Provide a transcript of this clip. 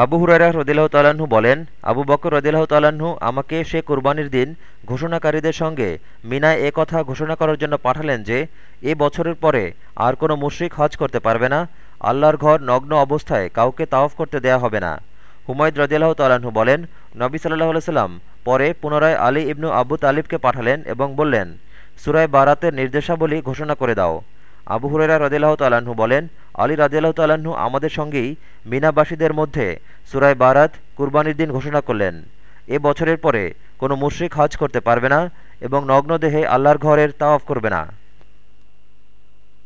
আবু হুরাইরা রদিল্লাহ তাল্লাহ্ন বলেন, আবু বকর রদিল্লাহ তাল্লাহ্ন আমাকে সে কুরবানির দিন ঘোষণাকারীদের সঙ্গে মিনায় এ কথা ঘোষণা করার জন্য পাঠালেন যে, এ বছরের পরে আর কোনো মুশরিক হজ করতে পারবে না, আল্লাহর ঘর নগ্ন অবস্থায় কাউকে তাওফ করতে দেয়া হবে না। হুমায়দ রদিল্লাহ তাল্লাহ্ন বলেন, নবী সাল্লাহ সাল্লাম পরে পুনরায় আলী ইবনু আবু তালিবকে পাঠালেন এবং বললেন, সুরায় বারাতের নির্দেশাবলী ঘোষণা করে দাও আবু হুরেরা রদিল্লাহ তাল্লাহ্ন বলেন আলী রাজিয়াল্লাহ তাল্লাহ্ন আমাদের সঙ্গেই মিনাবাসীদের মধ্যে সুরায় বারাত কুরবানির দিন ঘোষণা করলেন। এ বছরের পরে কোনো মুশ্রিক হজ করতে পারবে না এবং নগ্ন দেহে আল্লাহর ঘরের তাওয়াফ করবে না।